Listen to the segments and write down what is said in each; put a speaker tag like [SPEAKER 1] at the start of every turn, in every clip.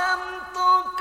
[SPEAKER 1] أقسمت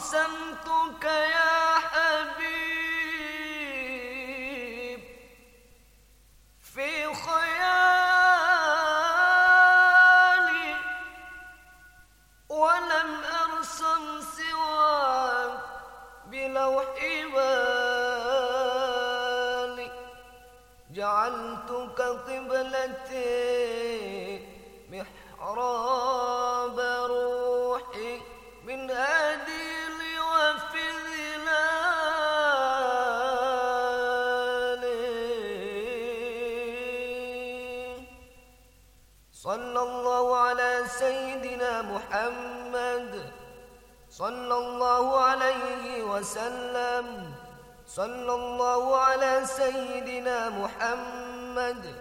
[SPEAKER 1] أقسمتك يا حبيب في خيالي ولم أرسم سواك بلوح بالي جعلتك قبلتي محراب روحي من أجل صلى الله على سيدنا محمد. صلى الله عليه وسلم. صلى الله على سيدنا محمد.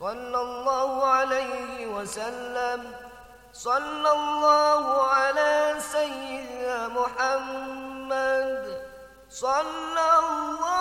[SPEAKER 1] صلى الله عليه وسلم. صلى الله على سيدنا محمد. صلى الله